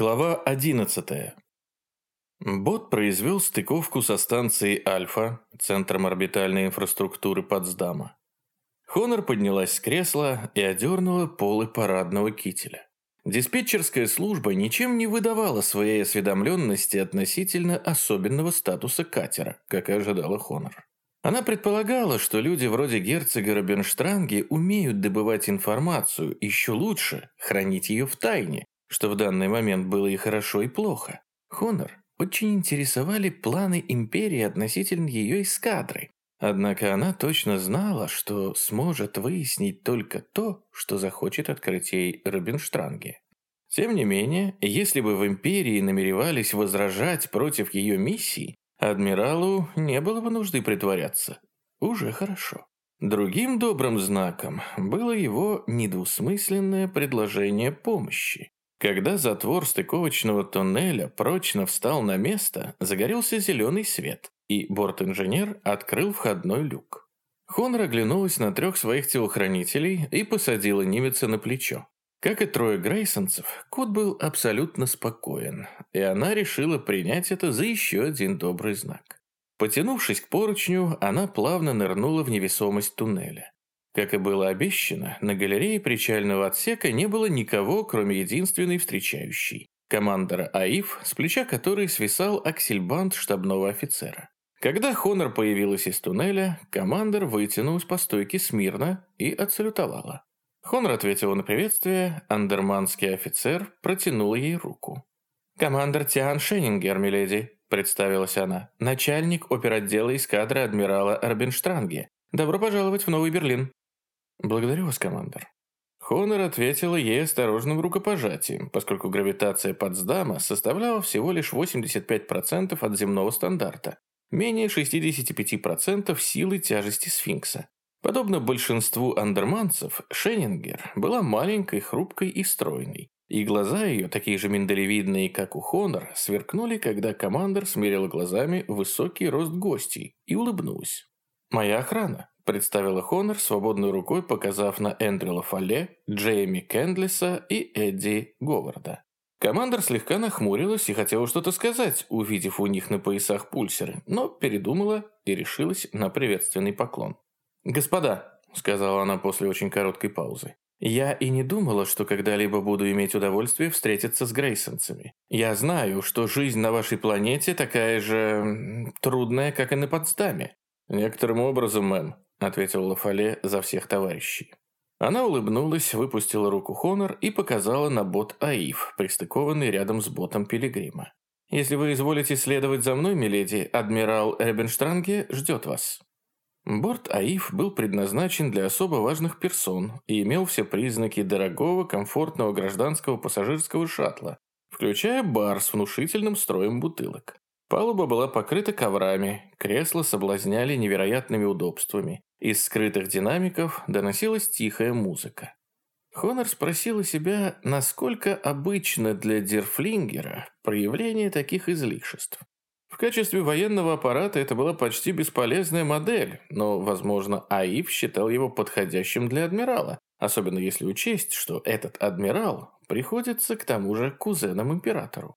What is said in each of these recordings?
Глава 11. Бот произвел стыковку со станцией Альфа, центром орбитальной инфраструктуры Потсдама. Хонор поднялась с кресла и одернула полы парадного кителя. Диспетчерская служба ничем не выдавала своей осведомленности относительно особенного статуса катера, как и ожидала Хонор. Она предполагала, что люди вроде герцога Робенштранги умеют добывать информацию, еще лучше хранить ее в тайне, что в данный момент было и хорошо, и плохо. Хонор очень интересовали планы Империи относительно ее эскадры. Однако она точно знала, что сможет выяснить только то, что захочет открыть ей Робинштранге. Тем не менее, если бы в Империи намеревались возражать против ее миссии, адмиралу не было бы нужды притворяться. Уже хорошо. Другим добрым знаком было его недвусмысленное предложение помощи. Когда затвор стыковочного туннеля прочно встал на место, загорелся зеленый свет, и борт-инженер открыл входной люк. Хонор оглянулась на трех своих телохранителей и посадила немеца на плечо. Как и трое грейсонцев, кот был абсолютно спокоен, и она решила принять это за еще один добрый знак. Потянувшись к поручню, она плавно нырнула в невесомость туннеля. Как и было обещано, на галерее причального отсека не было никого, кроме единственной встречающей. Командора АИФ, с плеча которой свисал аксельбант штабного офицера. Когда Хонор появилась из туннеля, командор вытянулась по стойке смирно и отсалютовала. Хонор ответила на приветствие, андерманский офицер протянул ей руку. «Командор Тиан Шеннингер, миледи», — представилась она, «начальник оперотдела эскадры адмирала Арбенштранге. Добро пожаловать в Новый Берлин». «Благодарю вас, командор». Хонор ответила ей осторожным рукопожатием, поскольку гравитация Потсдама составляла всего лишь 85% от земного стандарта, менее 65% силы тяжести сфинкса. Подобно большинству андерманцев, Шеннингер была маленькой, хрупкой и стройной, и глаза ее, такие же миндалевидные, как у Хонор, сверкнули, когда командор смерил глазами высокий рост гостей и улыбнулась. «Моя охрана», представила Хонор, свободной рукой показав на Эндрю Фалле, Джейми Кендлиса и Эдди Говарда. Командор слегка нахмурилась и хотела что-то сказать, увидев у них на поясах пульсеры, но передумала и решилась на приветственный поклон. «Господа», — сказала она после очень короткой паузы, «я и не думала, что когда-либо буду иметь удовольствие встретиться с Грейсонцами. Я знаю, что жизнь на вашей планете такая же... трудная, как и на Потсдаме. Некоторым образом, мэм, ответил Лафале за всех товарищей. Она улыбнулась, выпустила руку Хонор и показала на бот Аиф, пристыкованный рядом с ботом Пилигрима. «Если вы изволите следовать за мной, миледи, адмирал Эбенштранге ждет вас». Борт АИФ был предназначен для особо важных персон и имел все признаки дорогого, комфортного гражданского пассажирского шаттла, включая бар с внушительным строем бутылок. Палуба была покрыта коврами, кресла соблазняли невероятными удобствами. Из скрытых динамиков доносилась тихая музыка. Хонор спросила себя, насколько обычно для Дерфлингера проявление таких излишеств. В качестве военного аппарата это была почти бесполезная модель, но, возможно, Аив считал его подходящим для адмирала, особенно если учесть, что этот адмирал приходится к тому же кузенам императору.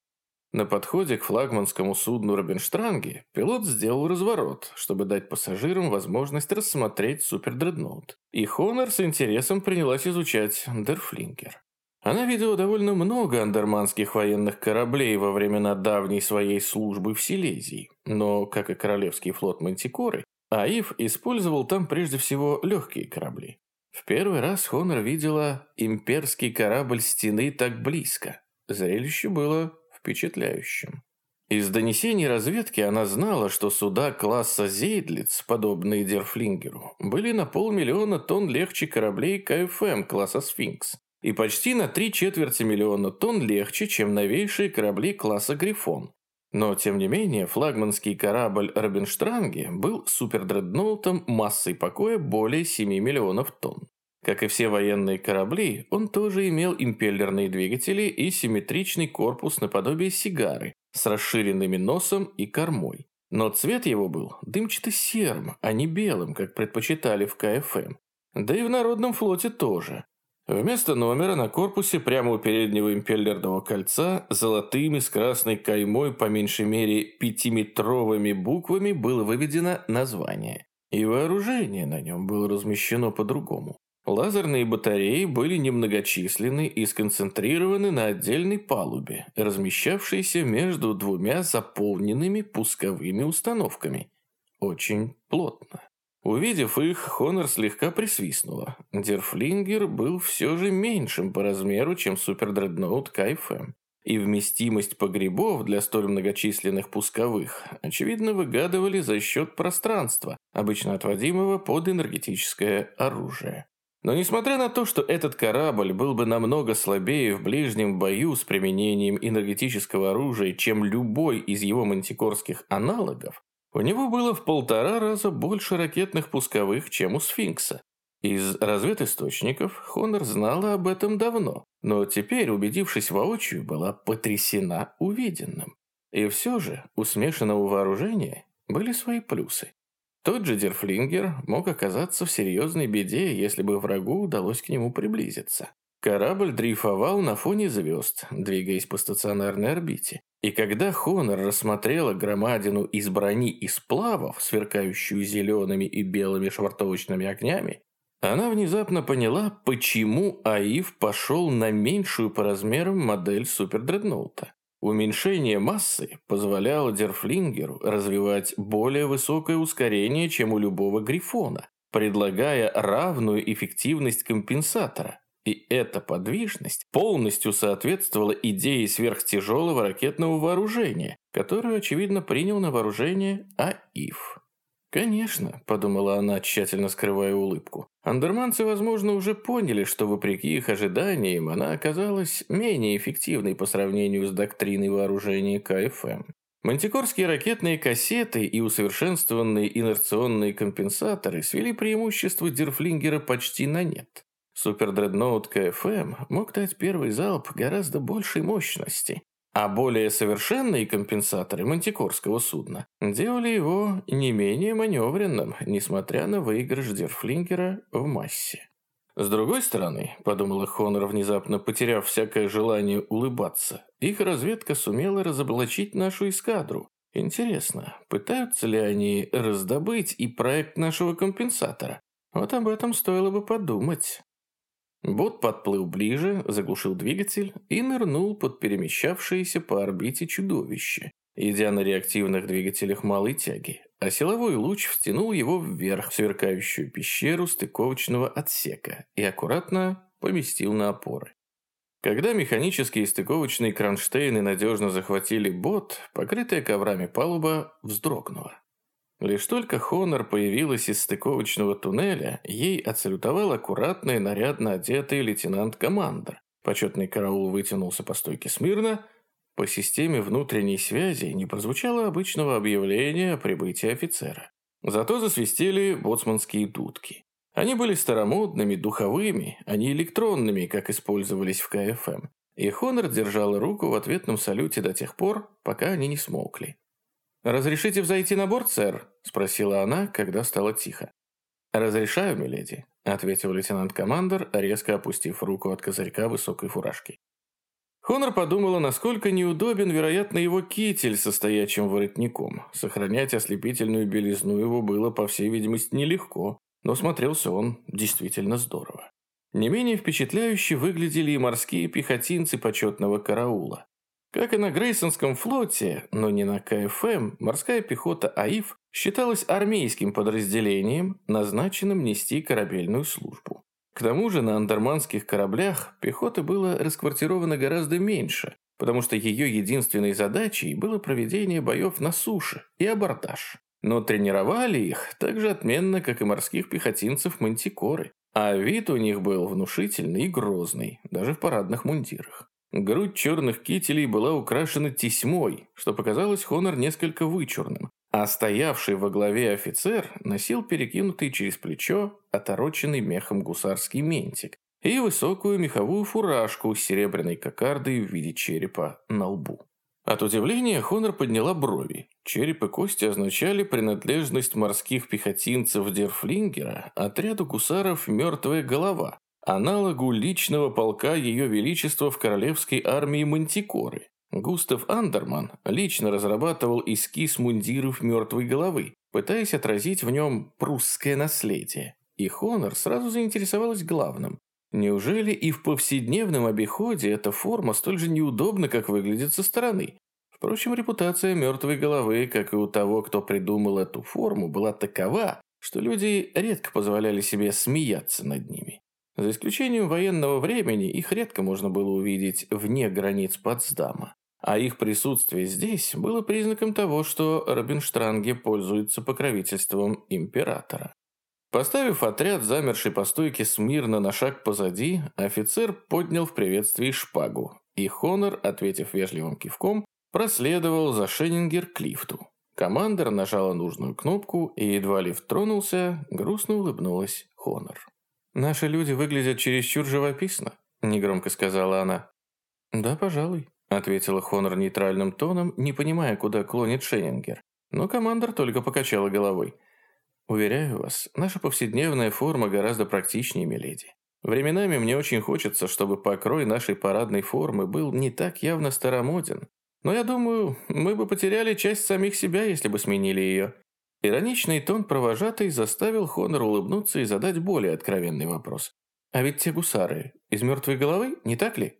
На подходе к флагманскому судну Робинштранге пилот сделал разворот, чтобы дать пассажирам возможность рассмотреть супердредноут. И Хонор с интересом принялась изучать Дерфлинкер. Она видела довольно много андерманских военных кораблей во времена давней своей службы в Силезии, но, как и Королевский флот Мантикоры, Аив использовал там прежде всего легкие корабли. В первый раз Хонор видела имперский корабль стены так близко. Зрелище было впечатляющим. Из донесений разведки она знала, что суда класса «Зейдлиц», подобные Дерфлингеру, были на полмиллиона тонн легче кораблей КФМ класса «Сфинкс» и почти на три четверти миллиона тонн легче, чем новейшие корабли класса «Грифон». Но, тем не менее, флагманский корабль Робинштранге был супердредноутом массой покоя более 7 миллионов тонн. Как и все военные корабли, он тоже имел импеллерные двигатели и симметричный корпус наподобие сигары с расширенными носом и кормой. Но цвет его был дымчато-серым, а не белым, как предпочитали в КФМ. Да и в Народном флоте тоже. Вместо номера на корпусе прямо у переднего импеллерного кольца золотыми с красной каймой по меньшей мере пятиметровыми буквами было выведено название. И вооружение на нем было размещено по-другому. Лазерные батареи были немногочисленны и сконцентрированы на отдельной палубе, размещавшейся между двумя заполненными пусковыми установками. Очень плотно. Увидев их, Хонор слегка присвистнула. Дерфлингер был все же меньшим по размеру, чем супердредноут КФМ. И вместимость погребов для столь многочисленных пусковых, очевидно, выгадывали за счет пространства, обычно отводимого под энергетическое оружие. Но несмотря на то, что этот корабль был бы намного слабее в ближнем бою с применением энергетического оружия, чем любой из его мантикорских аналогов, у него было в полтора раза больше ракетных пусковых, чем у «Сфинкса». Из разведисточников Хонор знала об этом давно, но теперь, убедившись воочию, была потрясена увиденным. И все же у смешанного вооружения были свои плюсы. Тот же Дерфлингер мог оказаться в серьезной беде, если бы врагу удалось к нему приблизиться. Корабль дрейфовал на фоне звезд, двигаясь по стационарной орбите. И когда Хонор рассмотрела громадину из брони и сплавов, сверкающую зелеными и белыми швартовочными огнями, она внезапно поняла, почему АИФ пошел на меньшую по размерам модель супердредноута. Уменьшение массы позволяло Дерфлингеру развивать более высокое ускорение, чем у любого Грифона, предлагая равную эффективность компенсатора, и эта подвижность полностью соответствовала идее сверхтяжелого ракетного вооружения, которую, очевидно, принял на вооружение АИФ. «Конечно», – подумала она, тщательно скрывая улыбку. Андерманцы, возможно, уже поняли, что, вопреки их ожиданиям, она оказалась менее эффективной по сравнению с доктриной вооружения КФМ. Мантикорские ракетные кассеты и усовершенствованные инерционные компенсаторы свели преимущество Дерфлингера почти на нет. Супердредноут КФМ мог дать первый залп гораздо большей мощности, а более совершенные компенсаторы мантикорского судна делали его не менее маневренным, несмотря на выигрыш Дерфлингера в массе. С другой стороны, подумала Хонор, внезапно потеряв всякое желание улыбаться, их разведка сумела разоблачить нашу эскадру. Интересно, пытаются ли они раздобыть и проект нашего компенсатора? Вот об этом стоило бы подумать. Бот подплыл ближе, заглушил двигатель и нырнул под перемещавшееся по орбите чудовище, идя на реактивных двигателях малой тяги, а силовой луч втянул его вверх в сверкающую пещеру стыковочного отсека и аккуратно поместил на опоры. Когда механические стыковочные кронштейны надежно захватили бот, покрытая коврами палуба вздрогнула. Лишь только Хонор появилась из стыковочного туннеля, ей отсалютовал аккуратный, нарядно одетый лейтенант-командор. Почетный караул вытянулся по стойке смирно. По системе внутренней связи не прозвучало обычного объявления о прибытии офицера. Зато засвистели боцманские дудки. Они были старомодными, духовыми, а не электронными, как использовались в КФМ. И Хонор держал руку в ответном салюте до тех пор, пока они не смолкли. «Разрешите взойти на борт, сэр?» – спросила она, когда стало тихо. «Разрешаю, миледи», – ответил лейтенант-командер, резко опустив руку от козырька высокой фуражки. Хонор подумала, насколько неудобен, вероятно, его китель со стоячим воротником. Сохранять ослепительную белизну его было, по всей видимости, нелегко, но смотрелся он действительно здорово. Не менее впечатляюще выглядели и морские пехотинцы почетного караула. Как и на Грейсонском флоте, но не на КФМ, морская пехота АИФ считалась армейским подразделением, назначенным нести корабельную службу. К тому же на андерманских кораблях пехоты было расквартировано гораздо меньше, потому что ее единственной задачей было проведение боев на суше и абордаж. Но тренировали их так же отменно, как и морских пехотинцев мантикоры. А вид у них был внушительный и грозный, даже в парадных мундирах. Грудь черных кителей была украшена тесьмой, что показалось Хонор несколько вычурным, а стоявший во главе офицер носил перекинутый через плечо отороченный мехом гусарский ментик и высокую меховую фуражку с серебряной кокардой в виде черепа на лбу. От удивления Хонор подняла брови. Череп и кости означали принадлежность морских пехотинцев Дерфлингера отряду гусаров «Мертвая голова», аналогу личного полка Ее Величества в Королевской армии Мантикоры. Густав Андерман лично разрабатывал эскиз мундиров мертвой головы, пытаясь отразить в нем прусское наследие. И Хонор сразу заинтересовалась главным. Неужели и в повседневном обиходе эта форма столь же неудобна, как выглядит со стороны? Впрочем, репутация мертвой головы, как и у того, кто придумал эту форму, была такова, что люди редко позволяли себе смеяться над ними. За исключением военного времени их редко можно было увидеть вне границ Потсдама а их присутствие здесь было признаком того, что Робинштранге пользуется покровительством императора. Поставив отряд, замерший по стойке смирно на шаг позади, офицер поднял в приветствии шпагу, и Хонор, ответив вежливым кивком, проследовал за Шеннингер к лифту. Командор нажала нужную кнопку, и едва лифт тронулся, грустно улыбнулась Хонор. «Наши люди выглядят чересчур живописно», – негромко сказала она. «Да, пожалуй», ответила Хонор нейтральным тоном, не понимая, куда клонит Шеннингер. Но командор только покачала головой. «Уверяю вас, наша повседневная форма гораздо практичнее, миледи. Временами мне очень хочется, чтобы покрой нашей парадной формы был не так явно старомоден. Но я думаю, мы бы потеряли часть самих себя, если бы сменили ее». Ироничный тон провожатой заставил Хонор улыбнуться и задать более откровенный вопрос. «А ведь те гусары из мертвой головы, не так ли?»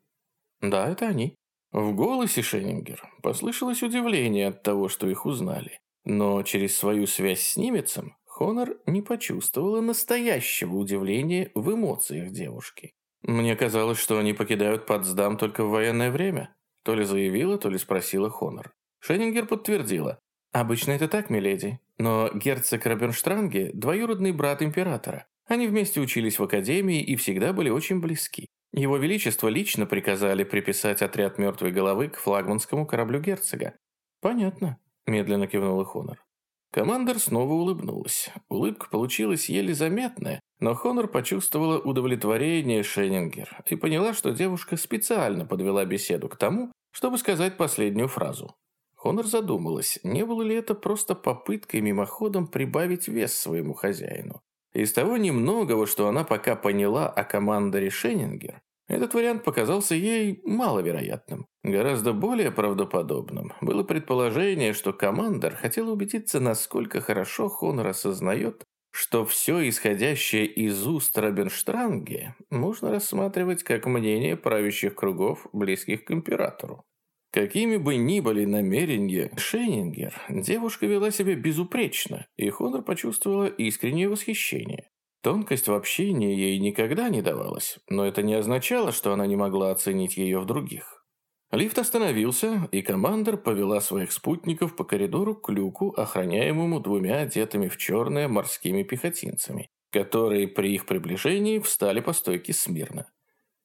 «Да, это они». В голосе Шеннингер послышалось удивление от того, что их узнали. Но через свою связь с немецем Хонор не почувствовала настоящего удивления в эмоциях девушки. «Мне казалось, что они покидают Потсдам только в военное время», то ли заявила, то ли спросила Хонор. Шеннингер подтвердила. «Обычно это так, миледи. Но герцог Робернштранге – двоюродный брат императора. Они вместе учились в академии и всегда были очень близки. Его Величество лично приказали приписать отряд мертвой головы к флагманскому кораблю герцога. «Понятно», – медленно кивнула Хонор. Командор снова улыбнулась. Улыбка получилась еле заметная, но Хонор почувствовала удовлетворение Шеннингер и поняла, что девушка специально подвела беседу к тому, чтобы сказать последнюю фразу. Хонор задумалась, не было ли это просто попыткой мимоходом прибавить вес своему хозяину. Из того немногого, что она пока поняла о командоре Шеннингер, этот вариант показался ей маловероятным. Гораздо более правдоподобным было предположение, что командор хотел убедиться, насколько хорошо Хонор осознает, что все исходящее из уст Робенштранге можно рассматривать как мнение правящих кругов, близких к императору. Какими бы ни были намерения Шеннингер, девушка вела себя безупречно, и Хонор почувствовала искреннее восхищение. Тонкость в общении ей никогда не давалась, но это не означало, что она не могла оценить ее в других. Лифт остановился, и командор повела своих спутников по коридору к люку, охраняемому двумя одетыми в черное морскими пехотинцами, которые при их приближении встали по стойке смирно.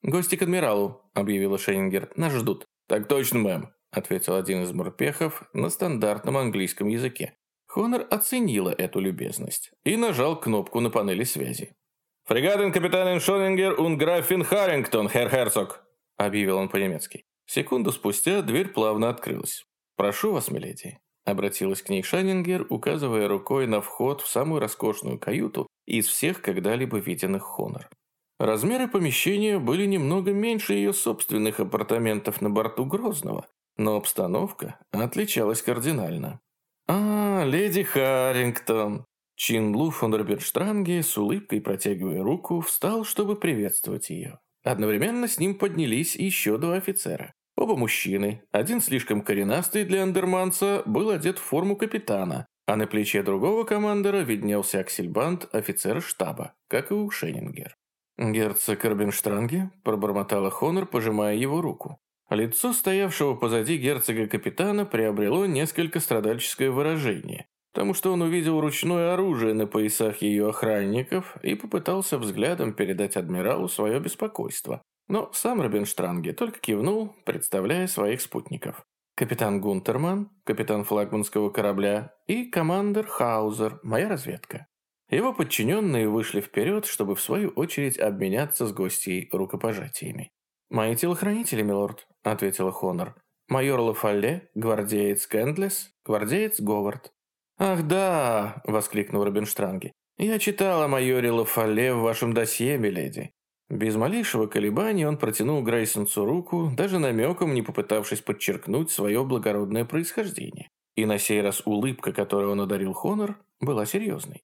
«Гости к адмиралу», — объявила Шеннингер, — «нас ждут». «Так точно, мэм», – ответил один из морпехов на стандартном английском языке. Хонор оценила эту любезность и нажал кнопку на панели связи. «Фрегатен капитанен Шонингер und графин Харрингтон, херр Херцог», – объявил он по-немецки. Секунду спустя дверь плавно открылась. «Прошу вас, миледи», – обратилась к ней Шанингер, указывая рукой на вход в самую роскошную каюту из всех когда-либо виденных Хонор. Размеры помещения были немного меньше ее собственных апартаментов на борту Грозного, но обстановка отличалась кардинально. «А, леди Харрингтон!» Чин Лу фон Роберштранге с улыбкой протягивая руку, встал, чтобы приветствовать ее. Одновременно с ним поднялись еще два офицера. Оба мужчины, один слишком коренастый для андерманца, был одет в форму капитана, а на плече другого командора виднелся аксельбант офицера штаба, как и у Шеннингер. «Герцог Эрбенштранге?» – пробормотала Хонор, пожимая его руку. Лицо стоявшего позади герцога-капитана приобрело несколько страдальческое выражение, потому что он увидел ручное оружие на поясах ее охранников и попытался взглядом передать адмиралу свое беспокойство. Но сам Робинштранге только кивнул, представляя своих спутников. Капитан Гунтерман, капитан флагманского корабля и командир Хаузер, моя разведка. Его подчиненные вышли вперед, чтобы в свою очередь обменяться с гостьей рукопожатиями. «Мои телохранители, милорд», — ответила Хонор. «Майор Лафалле, гвардеец Кэндлес, гвардеец Говард». «Ах да!» — воскликнул Робинштранги. «Я читала о майоре Лафалле в вашем досье, миледи. Без малейшего колебания он протянул Грейсонцу руку, даже намеком не попытавшись подчеркнуть свое благородное происхождение. И на сей раз улыбка, которой он одарил Хонор, была серьезной.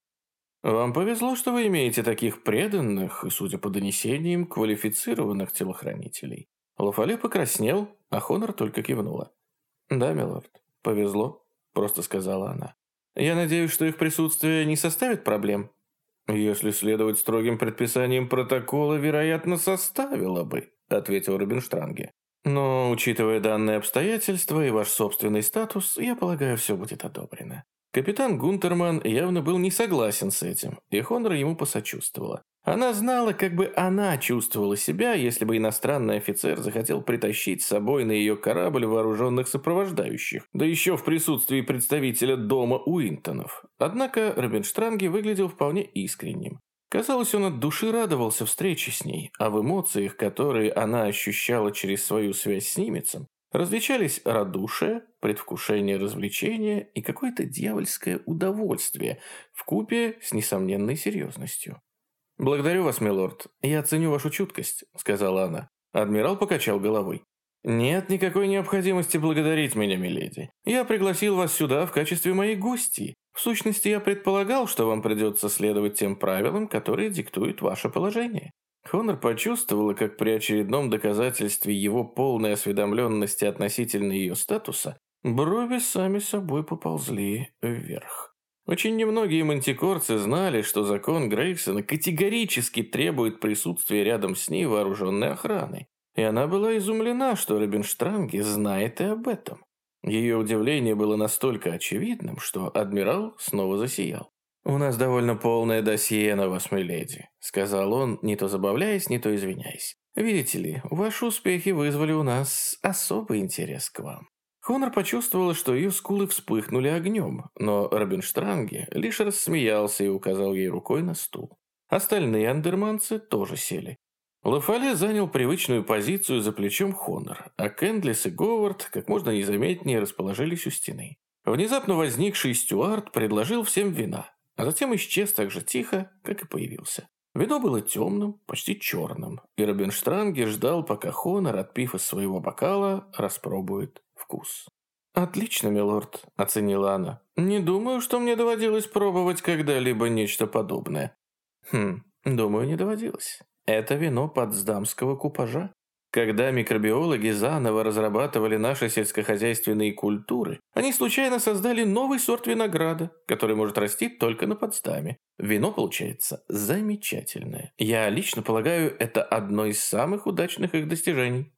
«Вам повезло, что вы имеете таких преданных и, судя по донесениям, квалифицированных телохранителей». Лафале покраснел, а Хонор только кивнула. «Да, милорд, повезло», – просто сказала она. «Я надеюсь, что их присутствие не составит проблем?» «Если следовать строгим предписаниям протокола, вероятно, составило бы», ответил Рубинштранге. «Но, учитывая данные обстоятельства и ваш собственный статус, я полагаю, все будет одобрено». Капитан Гунтерман явно был не согласен с этим, и Хонор ему посочувствовала. Она знала, как бы она чувствовала себя, если бы иностранный офицер захотел притащить с собой на ее корабль вооруженных сопровождающих, да еще в присутствии представителя дома Уинтонов. Однако Робинштранги выглядел вполне искренним. Казалось, он от души радовался встрече с ней, а в эмоциях, которые она ощущала через свою связь с немецем, различались радушие, предвкушение развлечения и какое-то дьявольское удовольствие в купе с несомненной серьезностью. «Благодарю вас, милорд. Я ценю вашу чуткость», — сказала она. Адмирал покачал головой. «Нет никакой необходимости благодарить меня, миледи. Я пригласил вас сюда в качестве моей гости. В сущности, я предполагал, что вам придется следовать тем правилам, которые диктуют ваше положение». Хонор почувствовала, как при очередном доказательстве его полной осведомленности относительно ее статуса брови сами собой поползли вверх. Очень немногие мантикорцы знали, что закон Грейсона категорически требует присутствия рядом с ней вооруженной охраны. И она была изумлена, что Рубинштранге знает и об этом. Ее удивление было настолько очевидным, что адмирал снова засиял. «У нас довольно полное досье на вас, миледи», — сказал он, не то забавляясь, не то извиняясь. «Видите ли, ваши успехи вызвали у нас особый интерес к вам. Хонор почувствовала, что ее скулы вспыхнули огнем, но Робинштранге лишь рассмеялся и указал ей рукой на стул. Остальные андерманцы тоже сели. Лафале занял привычную позицию за плечом Хонор, а Кендлис и Говард как можно незаметнее расположились у стены. Внезапно возникший Стюарт предложил всем вина, а затем исчез так же тихо, как и появился. Вино было темным, почти черным, и Робинштранге ждал, пока Хонор, отпив из своего бокала, распробует вкус. «Отлично, милорд», — оценила она. «Не думаю, что мне доводилось пробовать когда-либо нечто подобное». «Хм, думаю, не доводилось. Это вино подсдамского купажа. Когда микробиологи заново разрабатывали наши сельскохозяйственные культуры, они случайно создали новый сорт винограда, который может расти только на Потсдаме. Вино получается замечательное. Я лично полагаю, это одно из самых удачных их достижений.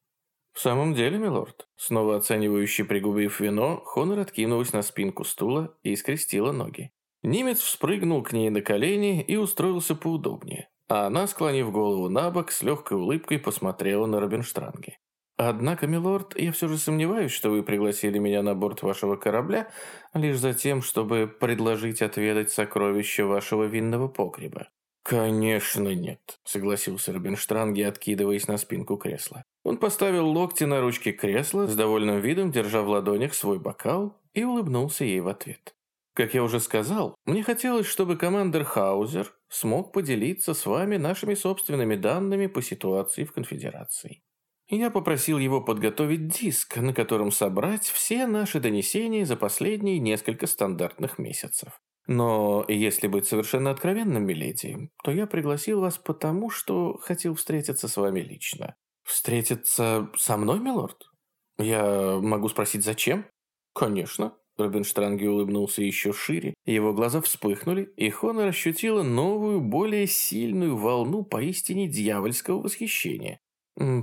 «В самом деле, милорд?» Снова оценивающий пригубив вино, Хонор откинулась на спинку стула и скрестила ноги. Немец вспрыгнул к ней на колени и устроился поудобнее, а она, склонив голову на бок, с легкой улыбкой посмотрела на Робинштранге. «Однако, милорд, я все же сомневаюсь, что вы пригласили меня на борт вашего корабля лишь за тем, чтобы предложить отведать сокровища вашего винного погреба». «Конечно нет», — согласился Робинштранги, откидываясь на спинку кресла. Он поставил локти на ручки кресла, с довольным видом держа в ладонях свой бокал, и улыбнулся ей в ответ. Как я уже сказал, мне хотелось, чтобы командир Хаузер смог поделиться с вами нашими собственными данными по ситуации в конфедерации. Я попросил его подготовить диск, на котором собрать все наши донесения за последние несколько стандартных месяцев. Но если быть совершенно откровенным, миледи, то я пригласил вас потому, что хотел встретиться с вами лично. «Встретиться со мной, милорд? Я могу спросить, зачем?» «Конечно». Робинштранги улыбнулся еще шире, его глаза вспыхнули, и Хонор ощутила новую, более сильную волну поистине дьявольского восхищения.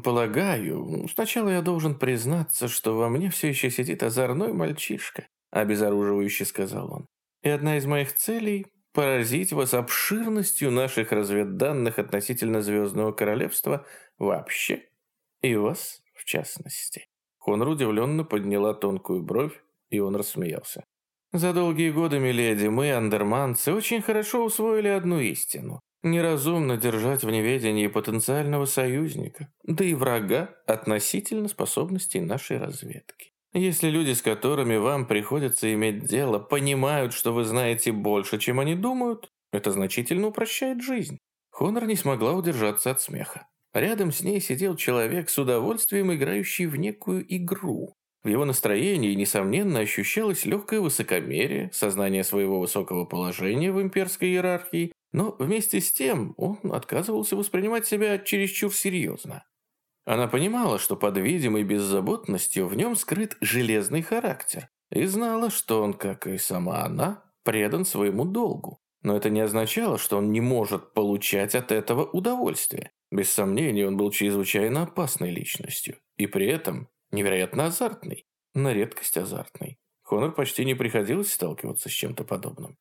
«Полагаю, сначала я должен признаться, что во мне все еще сидит озорной мальчишка», обезоруживающе сказал он. «И одна из моих целей – поразить вас обширностью наших разведданных относительно Звездного Королевства вообще и вас, в частности». Хонор удивленно подняла тонкую бровь, и он рассмеялся. «За долгие годы, миледи, мы, андерманцы, очень хорошо усвоили одну истину. Неразумно держать в неведении потенциального союзника, да и врага относительно способностей нашей разведки. Если люди, с которыми вам приходится иметь дело, понимают, что вы знаете больше, чем они думают, это значительно упрощает жизнь». Хонор не смогла удержаться от смеха. Рядом с ней сидел человек с удовольствием играющий в некую игру. В его настроении, несомненно, ощущалось легкое высокомерие, сознание своего высокого положения в имперской иерархии, но вместе с тем он отказывался воспринимать себя чересчур серьезно. Она понимала, что под видимой беззаботностью в нем скрыт железный характер, и знала, что он, как и сама она, предан своему долгу. Но это не означало, что он не может получать от этого удовольствие. Без сомнения, он был чрезвычайно опасной личностью. И при этом невероятно азартный. На редкость азартный. Хонор почти не приходилось сталкиваться с чем-то подобным.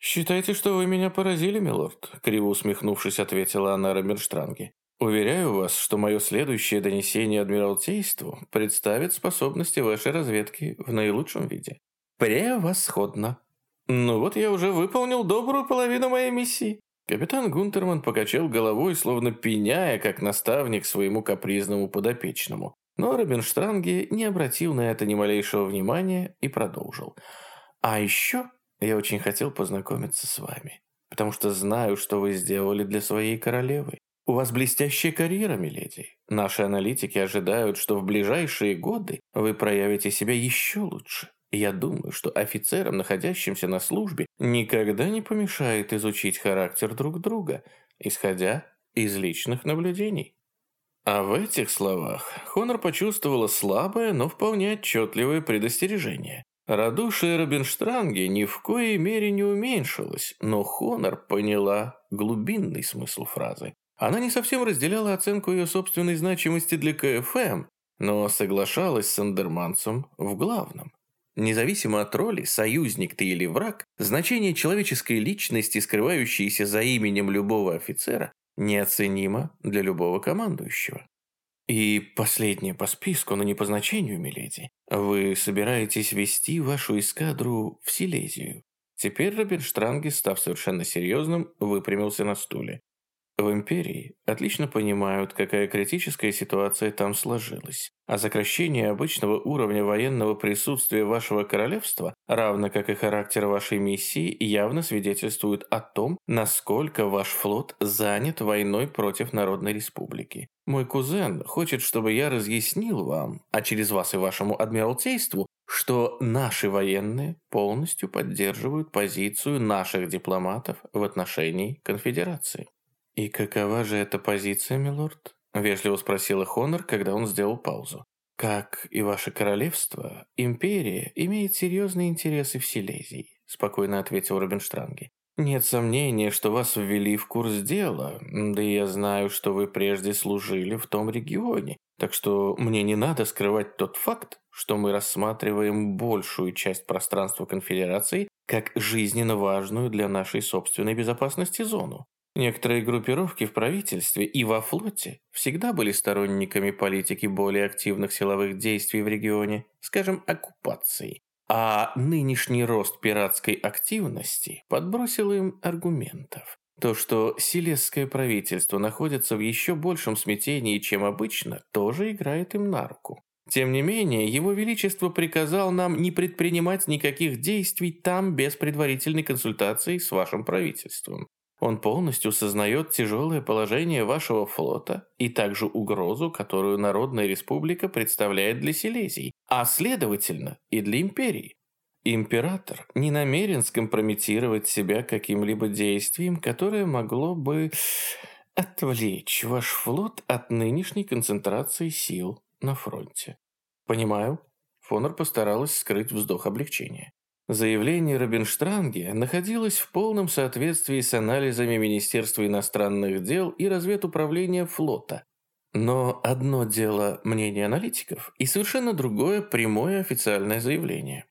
«Считайте, что вы меня поразили, милорд», — криво усмехнувшись, ответила она Роберштранге. «Уверяю вас, что мое следующее донесение Адмиралтейству представит способности вашей разведки в наилучшем виде». «Превосходно!» «Ну вот я уже выполнил добрую половину моей миссии». Капитан Гунтерман покачал головой, словно пеняя, как наставник своему капризному подопечному. Но Робинштранге не обратил на это ни малейшего внимания и продолжил. «А еще я очень хотел познакомиться с вами, потому что знаю, что вы сделали для своей королевы. У вас блестящая карьера, миледи. Наши аналитики ожидают, что в ближайшие годы вы проявите себя еще лучше. я думаю, что офицерам, находящимся на службе, никогда не помешает изучить характер друг друга, исходя из личных наблюдений. А в этих словах Хонор почувствовала слабое, но вполне отчетливое предостережение. Радушие Робинштранги ни в коей мере не уменьшилось, но Хонор поняла глубинный смысл фразы. Она не совсем разделяла оценку ее собственной значимости для КФМ, но соглашалась с Андерманцем в главном. Независимо от роли, союзник ты или враг, значение человеческой личности, скрывающейся за именем любого офицера, неоценимо для любого командующего. И последнее по списку, но не по значению, миледи. Вы собираетесь вести вашу эскадру в Силезию. Теперь Робинштранге, став совершенно серьезным, выпрямился на стуле. В империи отлично понимают, какая критическая ситуация там сложилась, а сокращение обычного уровня военного присутствия вашего королевства, равно как и характер вашей миссии, явно свидетельствует о том, насколько ваш флот занят войной против Народной Республики. Мой кузен хочет, чтобы я разъяснил вам, а через вас и вашему адмиралтейству, что наши военные полностью поддерживают позицию наших дипломатов в отношении конфедерации. «И какова же эта позиция, милорд?» – вежливо спросила Хонор, когда он сделал паузу. «Как и ваше королевство, империя имеет серьезные интересы в Силезии», – спокойно ответил Робинштранги. «Нет сомнения, что вас ввели в курс дела, да и я знаю, что вы прежде служили в том регионе, так что мне не надо скрывать тот факт, что мы рассматриваем большую часть пространства конфедерации как жизненно важную для нашей собственной безопасности зону. Некоторые группировки в правительстве и во флоте всегда были сторонниками политики более активных силовых действий в регионе, скажем, оккупации. А нынешний рост пиратской активности подбросил им аргументов. То, что силесское правительство находится в еще большем смятении, чем обычно, тоже играет им на руку. Тем не менее, Его Величество приказал нам не предпринимать никаких действий там без предварительной консультации с вашим правительством. Он полностью сознает тяжелое положение вашего флота и также угрозу, которую Народная Республика представляет для Силезии, а следовательно и для империи. Император не намерен скомпрометировать себя каким-либо действием, которое могло бы отвлечь ваш флот от нынешней концентрации сил на фронте. Понимаю. Фонор постаралась скрыть вздох облегчения. Заявление Робинштранге находилось в полном соответствии с анализами Министерства иностранных дел и разведуправления флота. Но одно дело мнение аналитиков и совершенно другое прямое официальное заявление.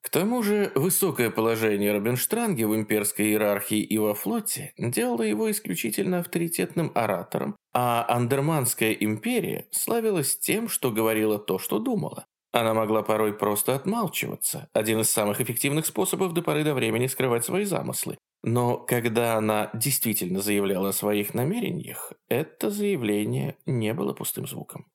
К тому же высокое положение Робинштранге в имперской иерархии и во флоте делало его исключительно авторитетным оратором, а Андерманская империя славилась тем, что говорила то, что думала. Она могла порой просто отмалчиваться, один из самых эффективных способов до поры до времени скрывать свои замыслы. Но когда она действительно заявляла о своих намерениях, это заявление не было пустым звуком.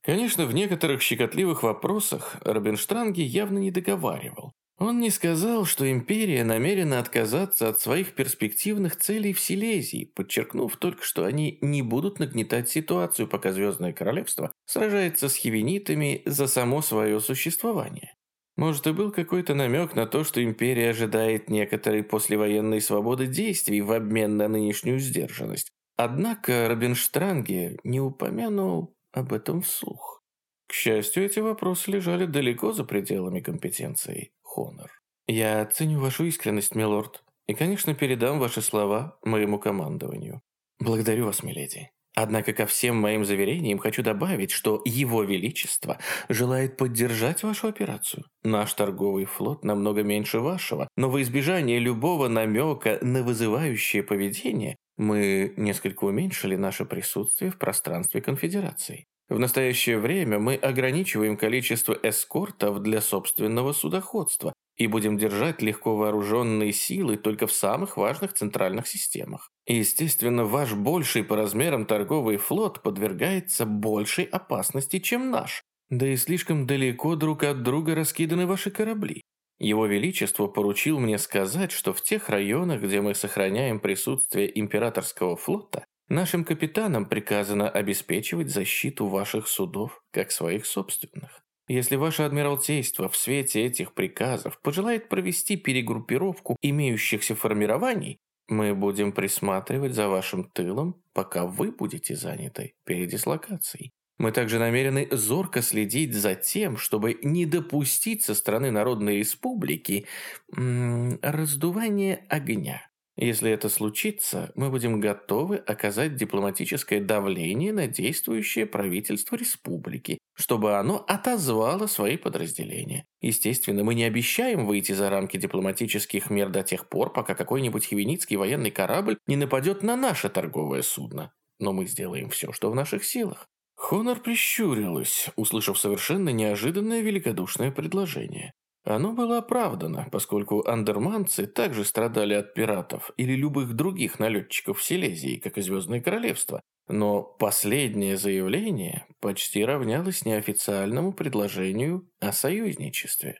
Конечно, в некоторых щекотливых вопросах Робинштранги явно не договаривал, Он не сказал, что империя намерена отказаться от своих перспективных целей в Силезии, подчеркнув только, что они не будут нагнетать ситуацию, пока Звездное Королевство сражается с хивенитами за само свое существование. Может, и был какой-то намек на то, что империя ожидает некоторой послевоенной свободы действий в обмен на нынешнюю сдержанность. Однако Робинштранге не упомянул об этом вслух. К счастью, эти вопросы лежали далеко за пределами компетенции Хонор. «Я ценю вашу искренность, милорд, и, конечно, передам ваши слова моему командованию. Благодарю вас, миледи. Однако ко всем моим заверениям хочу добавить, что Его Величество желает поддержать вашу операцию. Наш торговый флот намного меньше вашего, но во избежание любого намека на вызывающее поведение мы несколько уменьшили наше присутствие в пространстве конфедерации. В настоящее время мы ограничиваем количество эскортов для собственного судоходства и будем держать легко вооруженные силы только в самых важных центральных системах. естественно, ваш больший по размерам торговый флот подвергается большей опасности, чем наш. Да и слишком далеко друг от друга раскиданы ваши корабли. Его Величество поручил мне сказать, что в тех районах, где мы сохраняем присутствие императорского флота, Нашим капитанам приказано обеспечивать защиту ваших судов, как своих собственных. Если ваше Адмиралтейство в свете этих приказов пожелает провести перегруппировку имеющихся формирований, мы будем присматривать за вашим тылом, пока вы будете заняты передислокацией. Мы также намерены зорко следить за тем, чтобы не допустить со стороны Народной Республики раздувания огня. Если это случится, мы будем готовы оказать дипломатическое давление на действующее правительство республики, чтобы оно отозвало свои подразделения. Естественно, мы не обещаем выйти за рамки дипломатических мер до тех пор, пока какой-нибудь хивеницкий военный корабль не нападет на наше торговое судно. Но мы сделаем все, что в наших силах. Хонор прищурилась, услышав совершенно неожиданное великодушное предложение. Оно было оправдано, поскольку андерманцы также страдали от пиратов или любых других налетчиков в Силезии, как и Звездное Королевство. Но последнее заявление почти равнялось неофициальному предложению о союзничестве.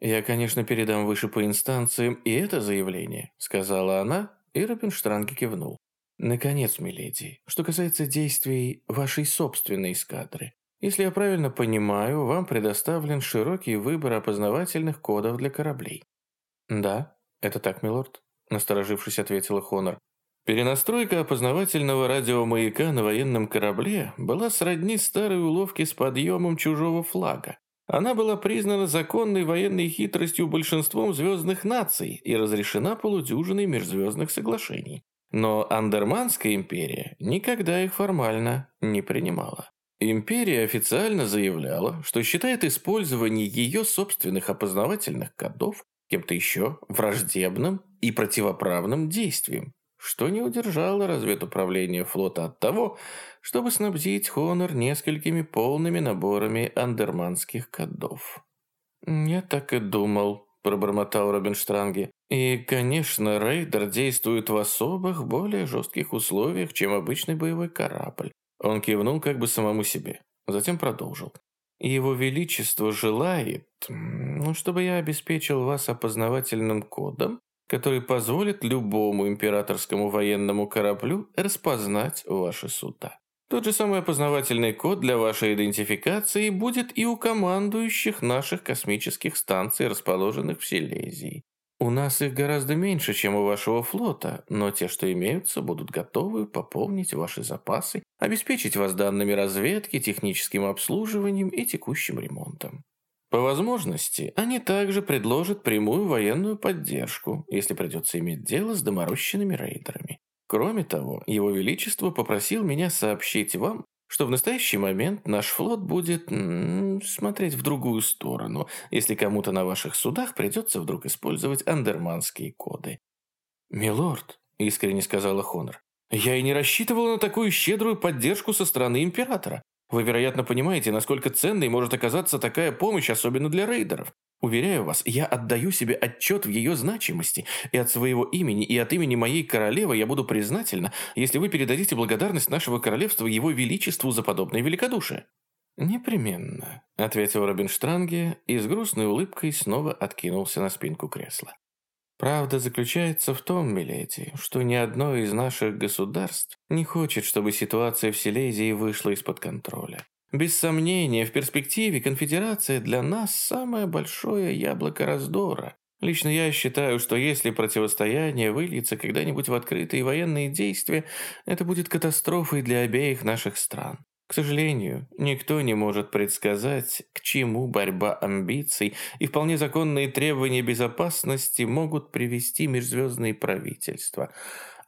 «Я, конечно, передам выше по инстанциям и это заявление», сказала она, и Робинштранге кивнул. «Наконец, миледи, что касается действий вашей собственной эскадры. Если я правильно понимаю, вам предоставлен широкий выбор опознавательных кодов для кораблей. Да, это так, милорд, насторожившись, ответила Хонор. Перенастройка опознавательного радиомаяка на военном корабле была сродни старой уловке с подъемом чужого флага. Она была признана законной военной хитростью большинством звездных наций и разрешена полудюжиной межзвездных соглашений. Но Андерманская империя никогда их формально не принимала. Империя официально заявляла, что считает использование ее собственных опознавательных кодов кем-то еще враждебным и противоправным действием, что не удержало разведуправление флота от того, чтобы снабдить Хонор несколькими полными наборами андерманских кодов. «Я так и думал», – пробормотал Робинштранге. «И, конечно, рейдер действует в особых, более жестких условиях, чем обычный боевой корабль. Он кивнул как бы самому себе, затем продолжил. «Его Величество желает, ну, чтобы я обеспечил вас опознавательным кодом, который позволит любому императорскому военному кораблю распознать ваши суда. Тот же самый опознавательный код для вашей идентификации будет и у командующих наших космических станций, расположенных в Силезии. У нас их гораздо меньше, чем у вашего флота, но те, что имеются, будут готовы пополнить ваши запасы, обеспечить вас данными разведки, техническим обслуживанием и текущим ремонтом. По возможности, они также предложат прямую военную поддержку, если придется иметь дело с доморощенными рейдерами. Кроме того, Его Величество попросил меня сообщить вам, что в настоящий момент наш флот будет смотреть в другую сторону, если кому-то на ваших судах придется вдруг использовать андерманские коды. «Милорд», — искренне сказала Хонор, — «я и не рассчитывала на такую щедрую поддержку со стороны Императора. Вы, вероятно, понимаете, насколько ценной может оказаться такая помощь, особенно для рейдеров. Уверяю вас, я отдаю себе отчет в ее значимости, и от своего имени, и от имени моей королевы я буду признательна, если вы передадите благодарность нашего королевства его величеству за подобное великодушие». «Непременно», — ответил Робинштранге и с грустной улыбкой снова откинулся на спинку кресла. «Правда заключается в том, миледи, что ни одно из наших государств не хочет, чтобы ситуация в Силезии вышла из-под контроля. Без сомнения, в перспективе конфедерация для нас самое большое яблоко раздора. Лично я считаю, что если противостояние выльется когда-нибудь в открытые военные действия, это будет катастрофой для обеих наших стран. К сожалению, никто не может предсказать, к чему борьба амбиций и вполне законные требования безопасности могут привести межзвездные правительства.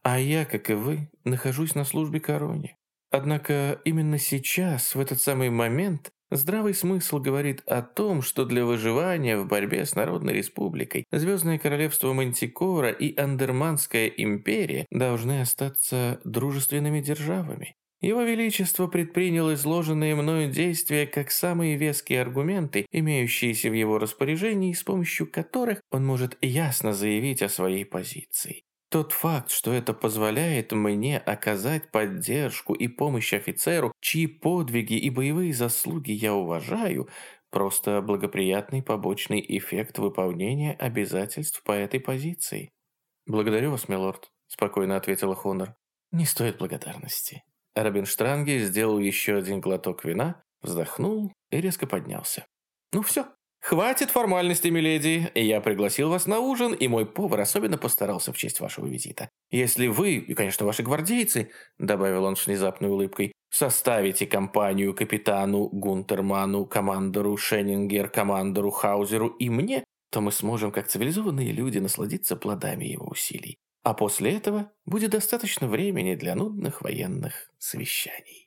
А я, как и вы, нахожусь на службе короне. Однако именно сейчас, в этот самый момент, здравый смысл говорит о том, что для выживания в борьбе с Народной Республикой Звездное Королевство Мантикора и Андерманская империя должны остаться дружественными державами. Его Величество предпринял изложенные мною действия как самые веские аргументы, имеющиеся в его распоряжении, с помощью которых он может ясно заявить о своей позиции. Тот факт, что это позволяет мне оказать поддержку и помощь офицеру, чьи подвиги и боевые заслуги я уважаю, просто благоприятный побочный эффект выполнения обязательств по этой позиции. «Благодарю вас, милорд», – спокойно ответила Хонор. «Не стоит благодарности. Робинштранге сделал еще один глоток вина, вздохнул и резко поднялся. «Ну все, хватит формальностей, миледи. Я пригласил вас на ужин, и мой повар особенно постарался в честь вашего визита. Если вы, и, конечно, ваши гвардейцы, добавил он с внезапной улыбкой, составите компанию капитану Гунтерману, командору Шеннингер, командору Хаузеру и мне, то мы сможем, как цивилизованные люди, насладиться плодами его усилий. А после этого будет достаточно времени для нудных военных совещаний.